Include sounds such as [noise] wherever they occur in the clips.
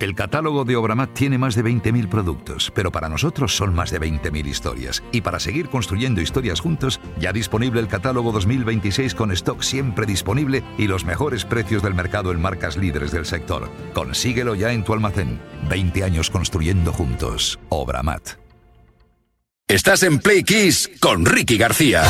El catálogo de Obramat tiene más de 20.000 productos, pero para nosotros son más de 20.000 historias. Y para seguir construyendo historias juntos, ya disponible el catálogo 2026 con stock siempre disponible y los mejores precios del mercado en marcas líderes del sector. Consíguelo ya en tu almacén. 20 años construyendo juntos. Obramat. Estás en Play Kiss con Ricky García.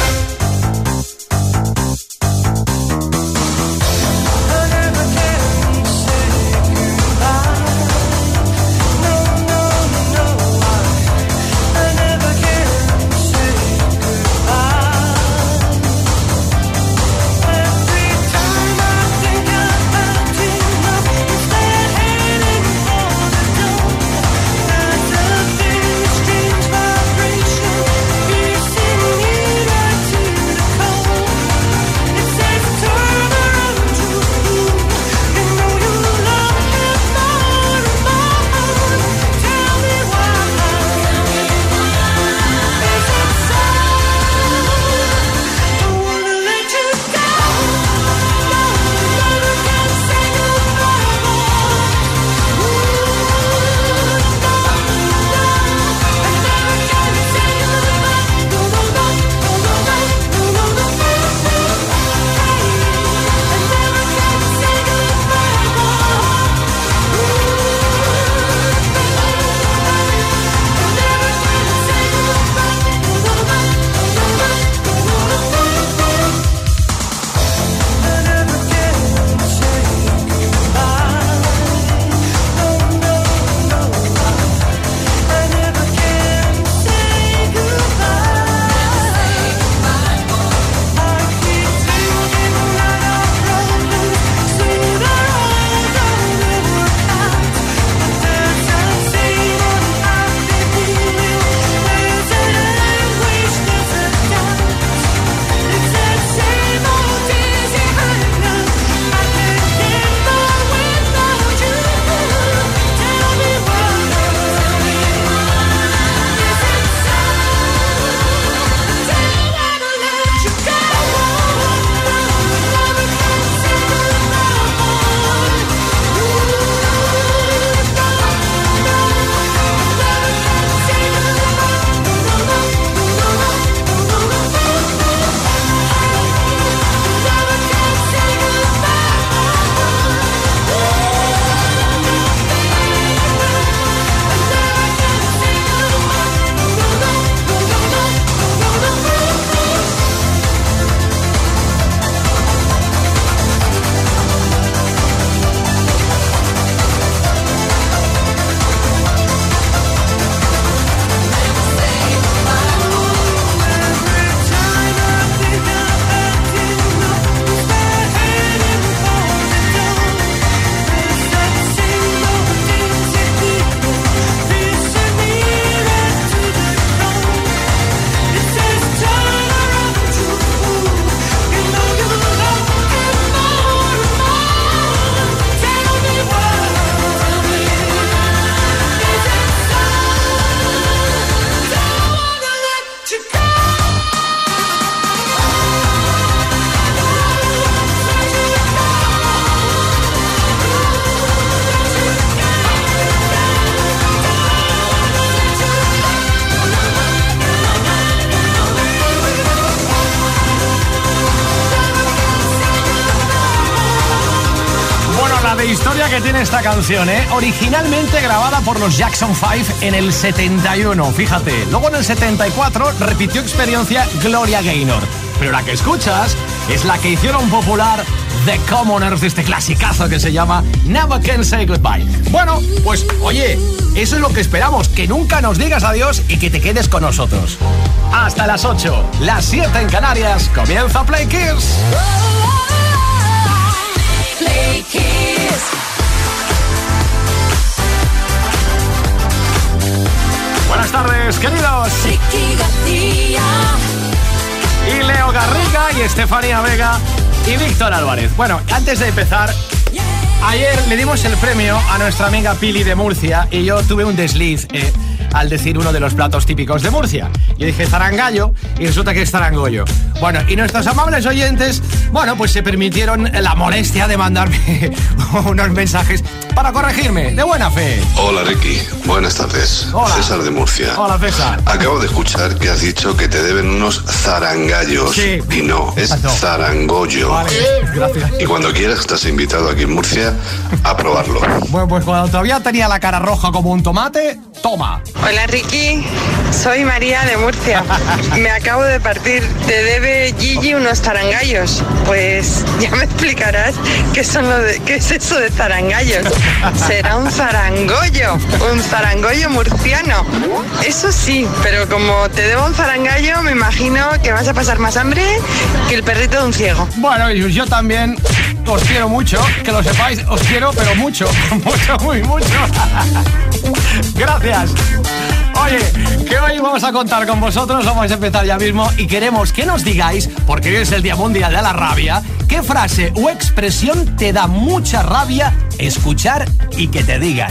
Esta canción, ¿eh? Originalmente grabada por los Jackson 5 en el 71, fíjate. Luego en el 74 repitió experiencia Gloria Gaynor. Pero la que escuchas es la que hicieron popular The Commoners de este clasicazo que se llama Never Can Say Goodbye. Bueno, pues oye, eso es lo que esperamos, que nunca nos digas adiós y que te quedes con nosotros. Hasta las 8, las 7 en Canarias, comienza Play Kiss. Buenas tardes, queridos. Y Leo Garriga y Estefanía Vega y Víctor Álvarez. Bueno, antes de empezar, ayer le dimos el premio a nuestra amiga Pili de Murcia y yo tuve un desliz. Eh, al decir uno de los platos típicos de Murcia. Yo dije zarangallo y resulta que es zarangollo. Bueno, y nuestros amables oyentes, bueno, pues se permitieron la molestia de mandarme [laughs] unos mensajes para corregirme, de buena fe. Hola Ricky, buenas tardes. Hola. César de Murcia. Hola, César. Acabo de escuchar que has dicho que te deben unos zarangallos. Sí. Y no, es zarangollo. Vale, gracias. Y cuando quieras estás invitado aquí en Murcia a probarlo. Bueno, pues cuando todavía tenía la cara roja como un tomate, toma. Hola Ricky, soy María de Murcia. [laughs] Me acabo de partir. Te debe Gigi unos zarangallos. Pues ya me explicarás qué, son lo de, qué es eso de zarangallos. Será un zarangollo, un zarangollo murciano. Eso sí, pero como te debo un zarangallo, me imagino que vas a pasar más hambre que el perrito de un ciego. Bueno, y yo también os quiero mucho, que lo sepáis, os quiero, pero mucho, [laughs] mucho, muy mucho. [laughs] Gracias. Oye, que hoy vamos a contar con vosotros, vamos a empezar ya mismo y queremos que nos digáis, porque hoy es el Día Mundial de la Rabia, qué frase o expresión te da mucha rabia escuchar y que te digan.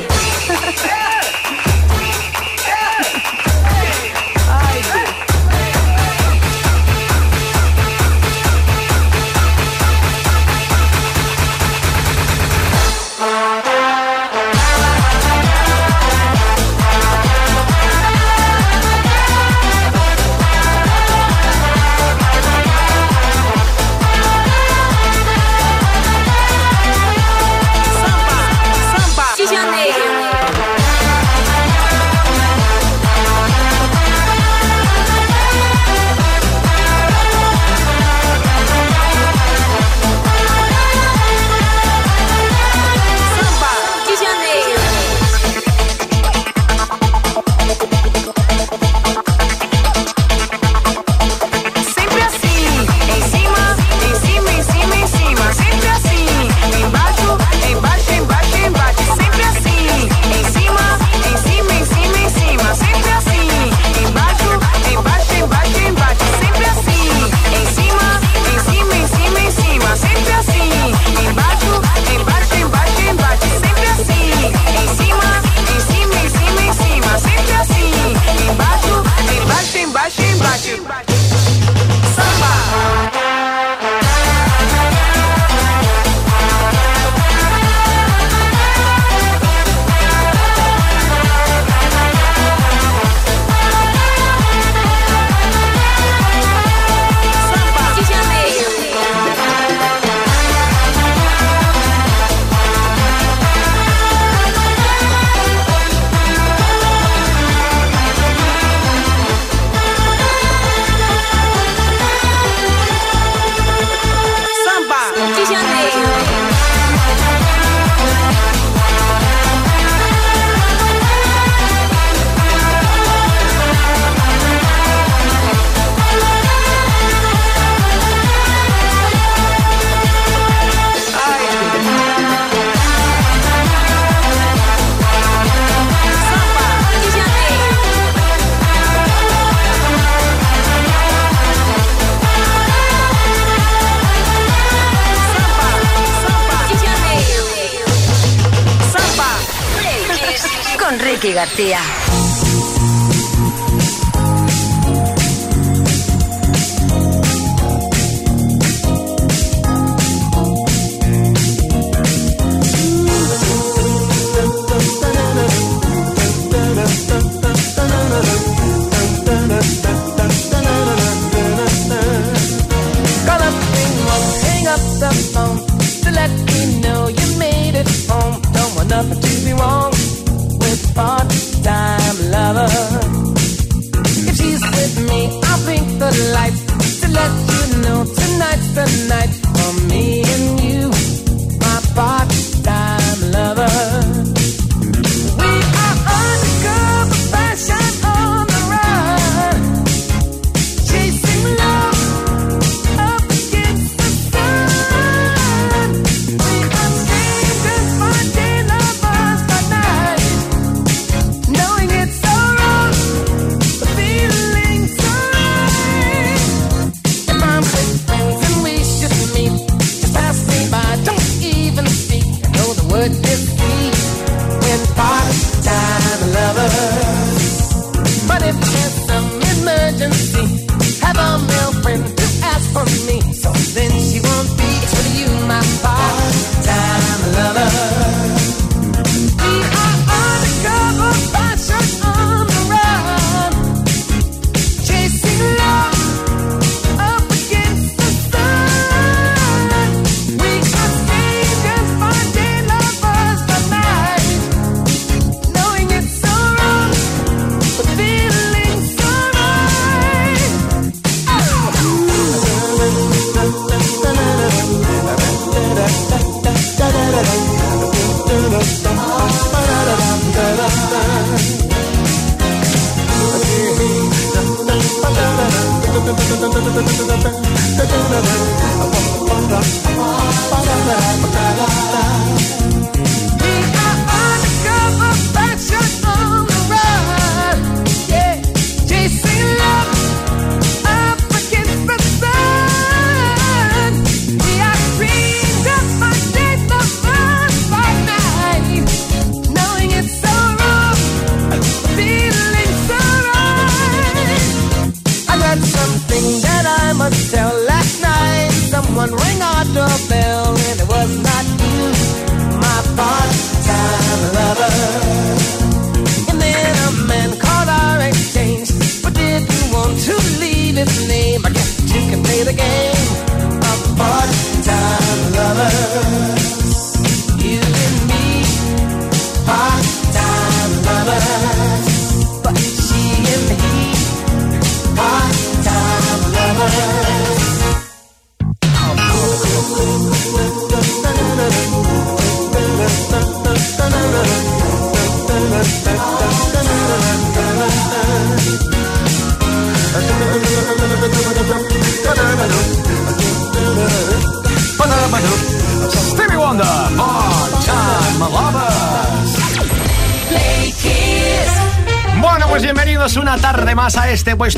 García.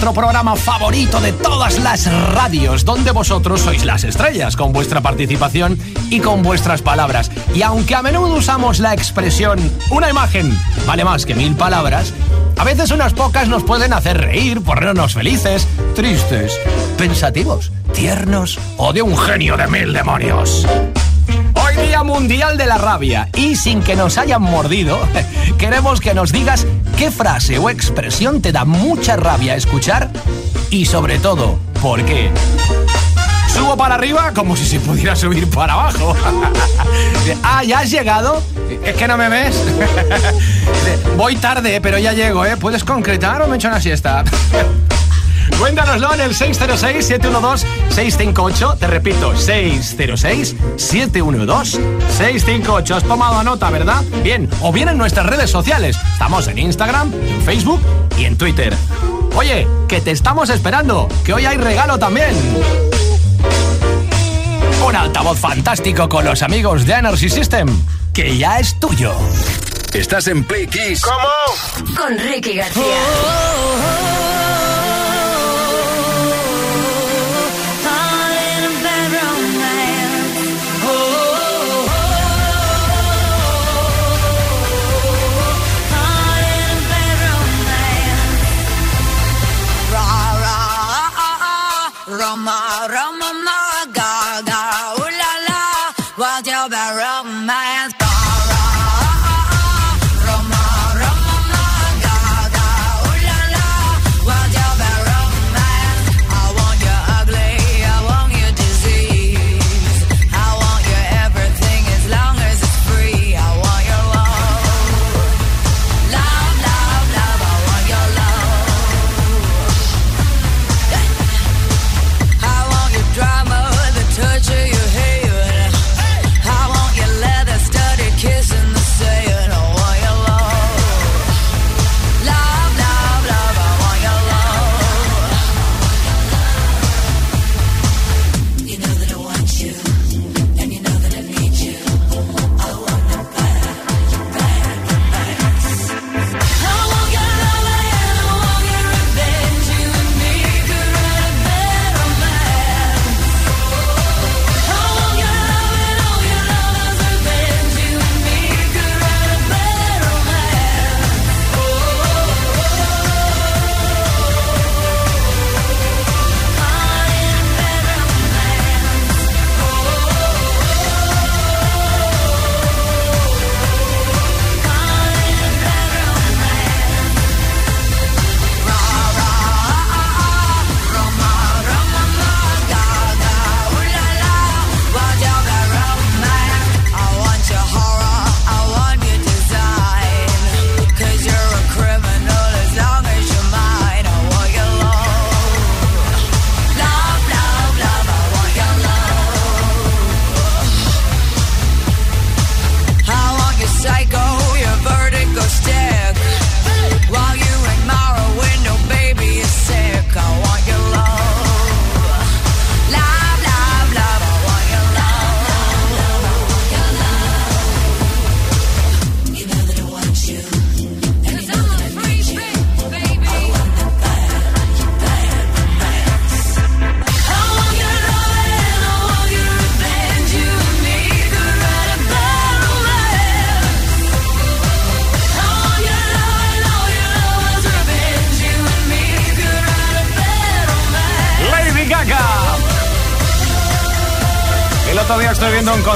Vuestro programa favorito de todas las radios, donde vosotros sois las estrellas con vuestra participación y con vuestras palabras. Y aunque a menudo usamos la expresión una imagen vale más que mil palabras, a veces unas pocas nos pueden hacer reír, ponernos felices, tristes, pensativos, tiernos o de un genio de mil demonios. Hoy Día Mundial de la Rabia y sin que nos hayan mordido, [laughs] queremos que nos digas qué frase o expresión te da mucha rabia escuchar y sobre todo, ¿por qué? Subo para arriba como si se pudiera subir para abajo. [laughs] ah, ¿ya has llegado? Es que no me ves. [laughs] Voy tarde, pero ya llego, ¿eh? ¿Puedes concretar o me echo una siesta? [laughs] Cuéntanoslo en el 606-712-658. Te repito, 606-712-658. Has tomado nota, ¿verdad? Bien, o bien en nuestras redes sociales. Estamos en Instagram, en Facebook y en Twitter. Oye, que te estamos esperando, que hoy hay regalo también. Un altavoz fantástico con los amigos de Energy System, que ya es tuyo. Estás en Play Kiss. Con Ricky García. Roma, Roma, ma,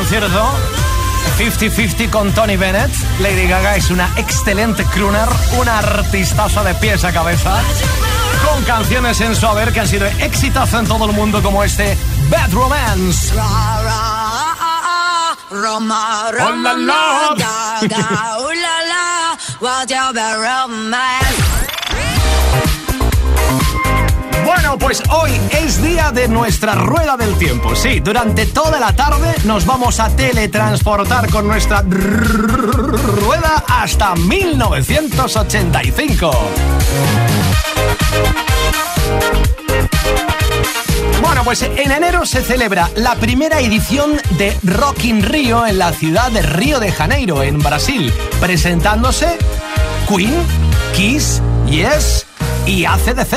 concierto 50-50 con Tony Bennett. Lady Gaga es una excelente crooner, una artistaza de pies a cabeza, con canciones en su haber que han sido exitazo en todo el mundo como este Bad Romance. Oh, Pues hoy es día de nuestra rueda del tiempo. Sí, durante toda la tarde nos vamos a teletransportar con nuestra rueda hasta 1985. Bueno, pues en enero se celebra la primera edición de Rock in Rio en la ciudad de Río de Janeiro, en Brasil, presentándose Queen, Kiss, Yes y ACDC.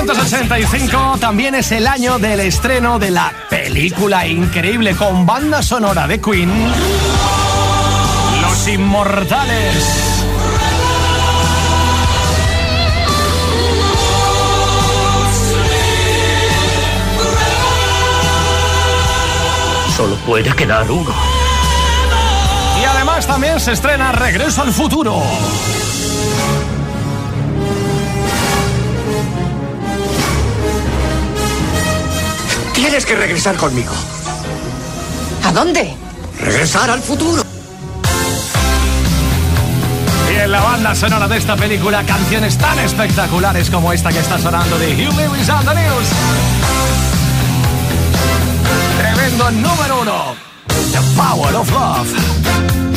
1985 también es el año del estreno de la película increíble con banda sonora de Queen, Los Inmortales. Solo puede quedar uno. Y además también se estrena Regreso al Futuro. Tienes que regresar conmigo. ¿A dónde? Regresar al futuro. Y en la banda sonora de esta película, canciones tan espectaculares como esta que está sonando de Hugh Lewis and the News. Tremendo número uno. The Power of Love.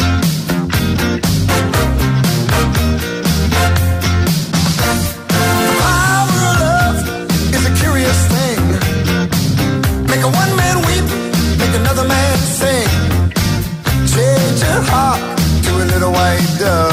done.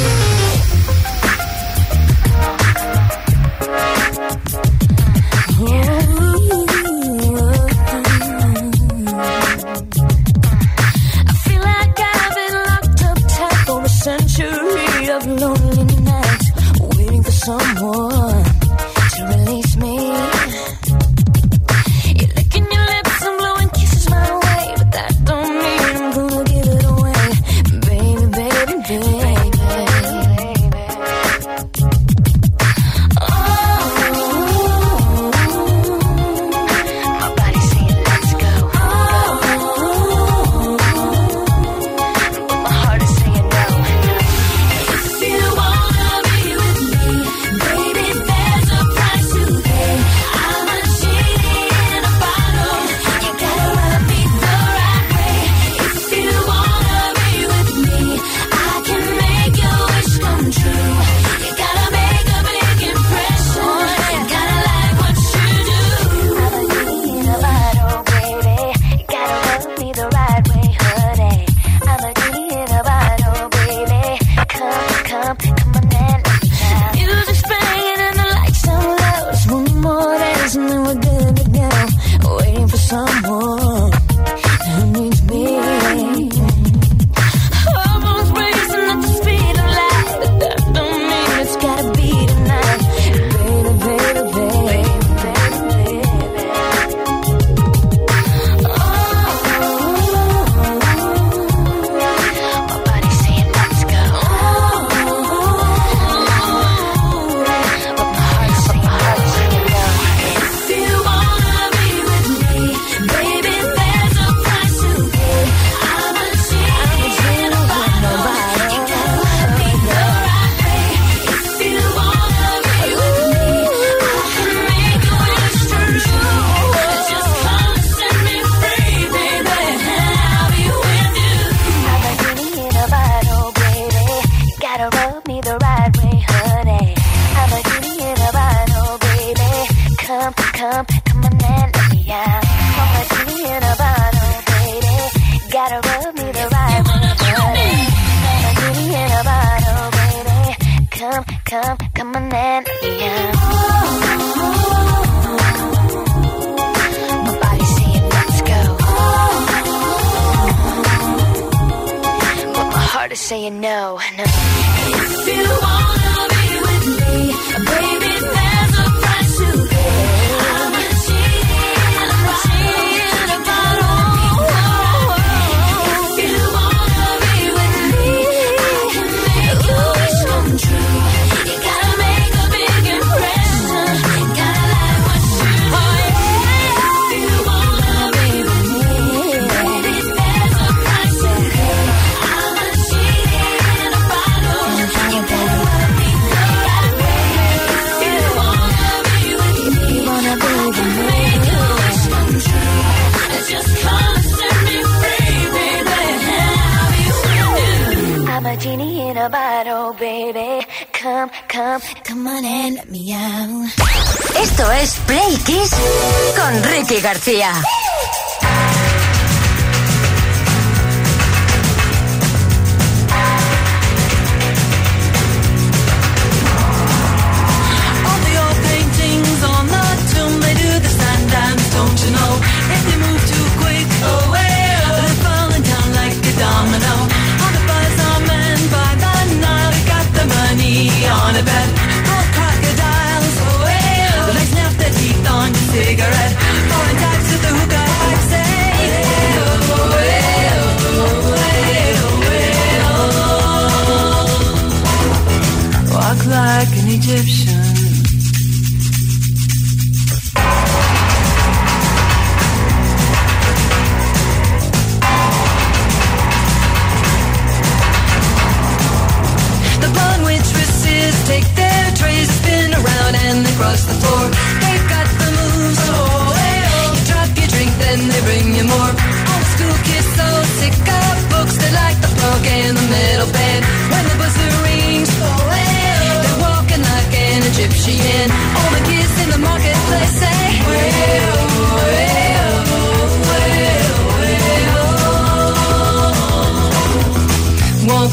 García.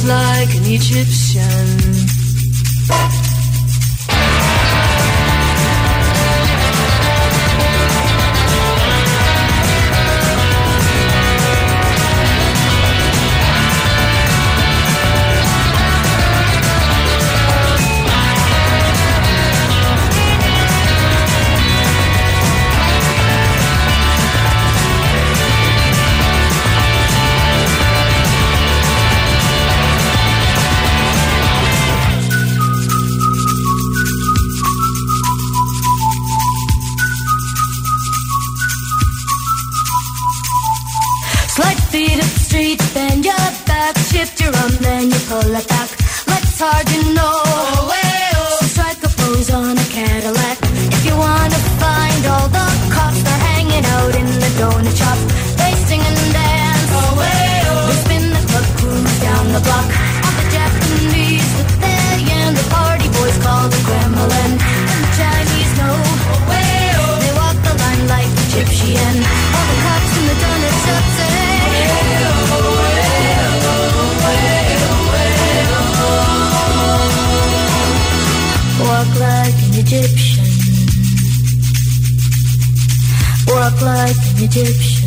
like an Egyptian. Walk like an Egyptian. Walk like an Egyptian.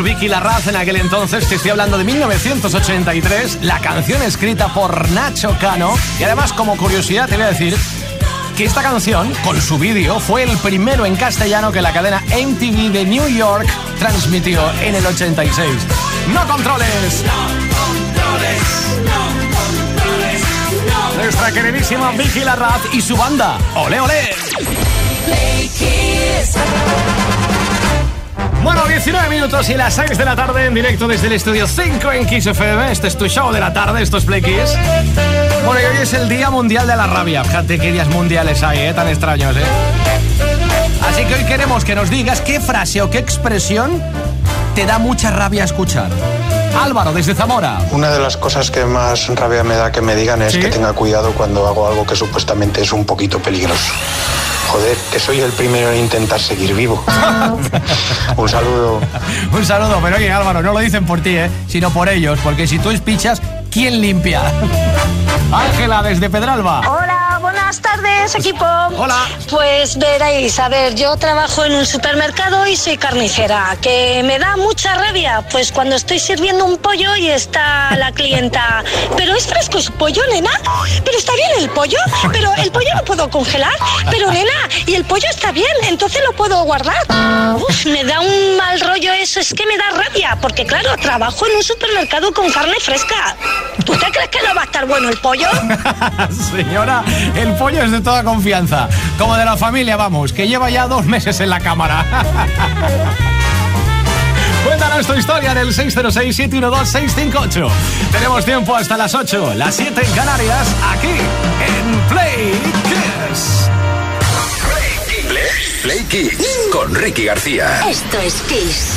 Por Vicky Larraz en aquel entonces, te estoy hablando de 1983, la canción escrita por Nacho Cano. Y además, como curiosidad, te voy a decir que esta canción, con su vídeo, fue el primero en castellano que la cadena MTV de New York transmitió en el 86. ¡No controles! Nuestra queridísima Vicky Larraz y su banda. ¡Ole, ole! Bueno, 19 minutos y las 6 de la tarde en directo desde el estudio 5 en Kiss FM. Este es tu show de la tarde, esto es Play Kiss. Bueno, y hoy es el Día Mundial de la Rabia. Fíjate qué días mundiales hay, ¿eh? Tan extraños, ¿eh? Así que hoy queremos que nos digas qué frase o qué expresión te da mucha rabia escuchar. Álvaro, desde Zamora. Una de las cosas que más rabia me da que me digan es ¿Sí? que tenga cuidado cuando hago algo que supuestamente es un poquito peligroso. Joder, que soy el primero en intentar seguir vivo. [laughs] un saludo. Un saludo, pero oye Álvaro, no lo dicen por ti, ¿eh? sino por ellos, porque si tú espichas, ¿quién limpia? [laughs] Ángela, desde Pedralba. Hola, buenas tardes, equipo. Hola. Pues veréis, a ver, yo trabajo en un supermercado y soy carnicera. Que me da mucha rabia, pues cuando estoy sirviendo un pollo y está la clienta. Pero es fresco su pollo, nena. Pero está bien el pollo. Pero el pollo lo puedo congelar. Pero nena, y el pollo está bien, entonces lo puedo guardar. Uf, me da un mal rollo eso, es que me da rabia. Porque claro, trabajo en un supermercado con carne fresca. ¿Tú te crees que no va a estar bueno el pollo? [laughs] Señora, el pollo es de toda confianza. Como de la familia, vamos, que lleva ya dos meses en la cámara. [laughs] Cuéntanos tu historia del 606-712-658. Tenemos tiempo hasta las 8, las 7 en Canarias, aquí en Play Kiss. Play, Play Kiss con Ricky García. Esto es Kiss.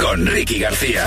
con Ricky García.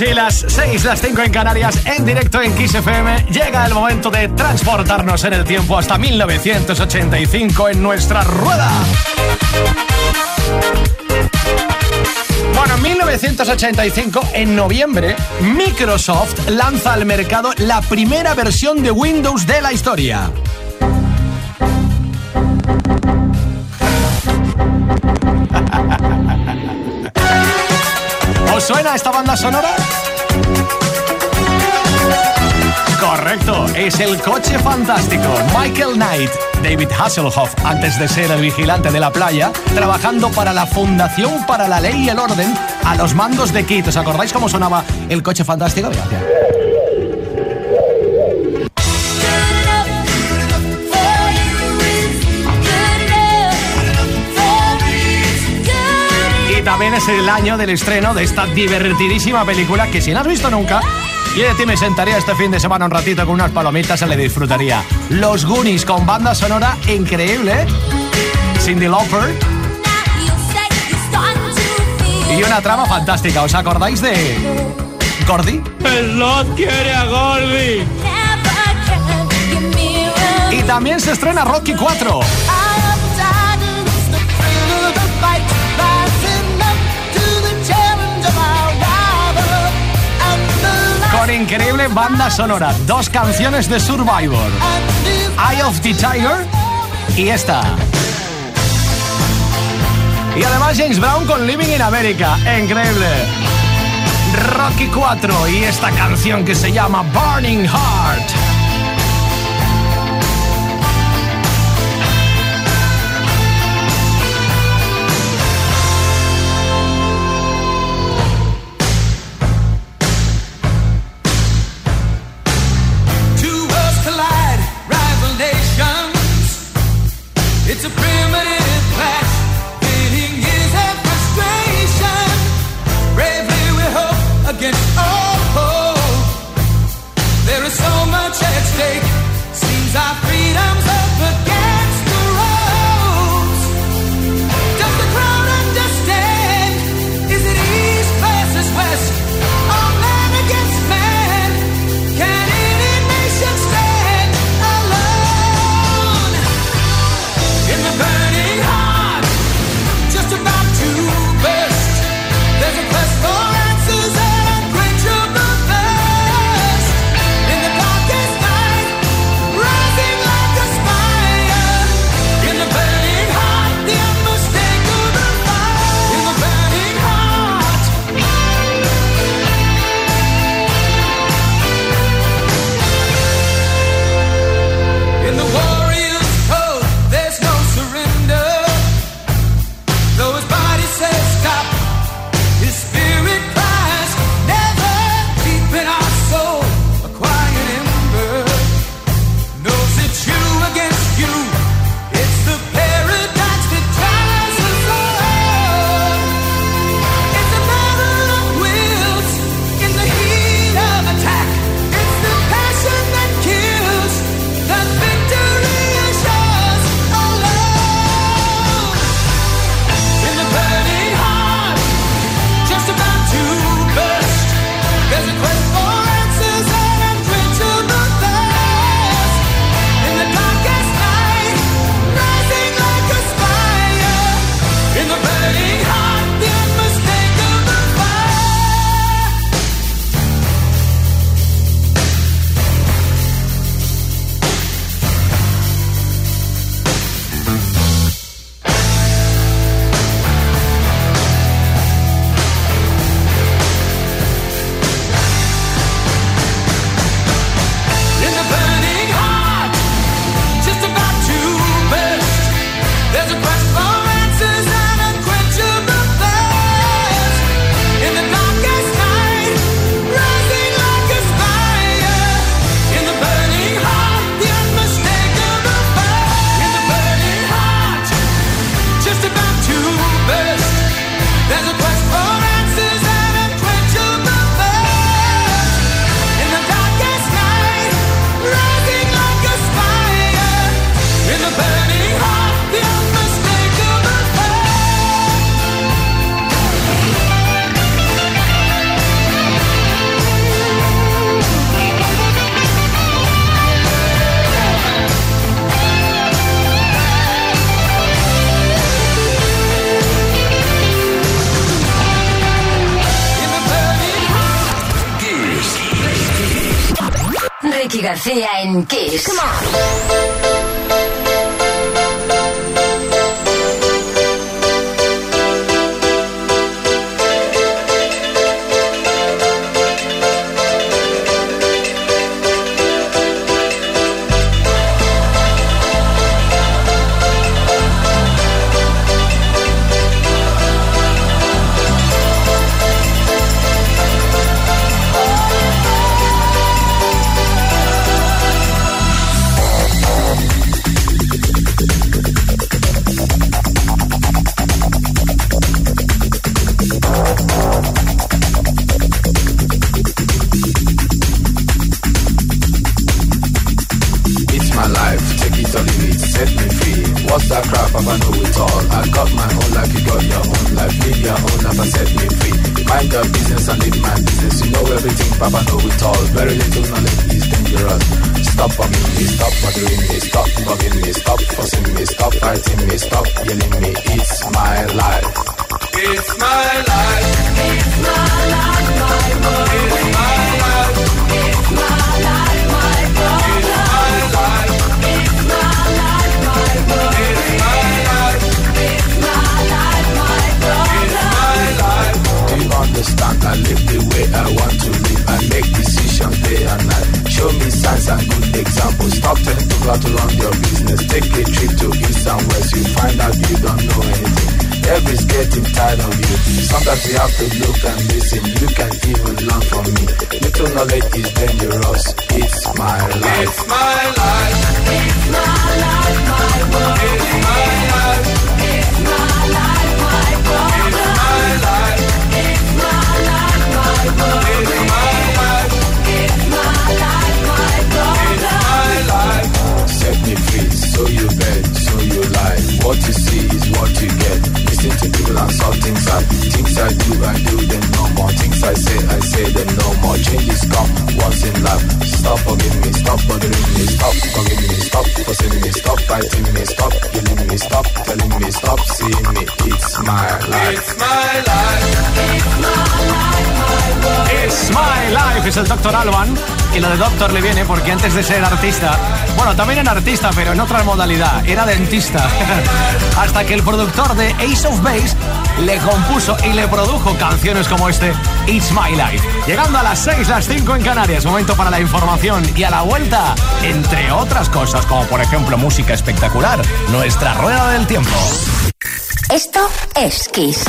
Sí, las 6, las 5 en Canarias, en directo en Kiss. Llega el momento de transportarnos en el tiempo hasta 1985 en nuestra rueda. Bueno, en 1985, en noviembre, Microsoft lanza al mercado la primera versión de Windows de la historia. ¿Os suena esta banda sonora? Correcto, es el coche fantástico. Michael Knight, David Hasselhoff, antes de ser el vigilante de la playa, trabajando para la Fundación para la Ley y el Orden a los mandos de Kit. ¿Os acordáis cómo sonaba el coche fantástico? Gracias. También es el año del estreno de esta divertidísima película que si no has visto nunca, y de ti me sentaría este fin de semana un ratito con unas palomitas, se le disfrutaría. Los Goonies con banda sonora increíble. ¿eh? Cindy Lauper. Y una trama fantástica. ¿Os acordáis de Gordy? El Lot quiere a Gordy. Y también se estrena Rocky 4. Increíble banda sonora. Dos canciones de Survivor. Eye of the Tiger y esta. Y además James Brown con Living in America. Increíble. Rocky 4 y esta canción que se llama Burning Heart. García en Kiss. Come on. You have to look and listen. You can even learn from me. Little knowledge is dangerous. It's my life. It's my life. It's my life, my world. It's my life. It's my life, my problem. It's my life. It's my life, my world. It's my life. It's my life, my problem. It's my life. Set me free, so you bet, so you lie. What you see is what you get. Listen to people and things I things I do, I do them no more. Things I say, I say them no more. Changes come once in life. Stop forgiving me, stop bothering me, stop forgiving me, stop fussing me, stop fighting me, stop killing me, stop telling me, stop seeing me. It's my life. It's my life. It's my life, my world. It's My Life el Dr. Alban y lo de Doctor le viene porque antes de ser artista, bueno, también era artista, pero en otra modalidad, era dentista. [laughs] Hasta que el productor de Ace of Base le compuso y le produjo canciones como este It's My Life. Llegando a las 6, las 5 en Canarias, momento para la información y a la vuelta, entre otras cosas, como por ejemplo música espectacular, nuestra rueda del tiempo. Esto es Kiss.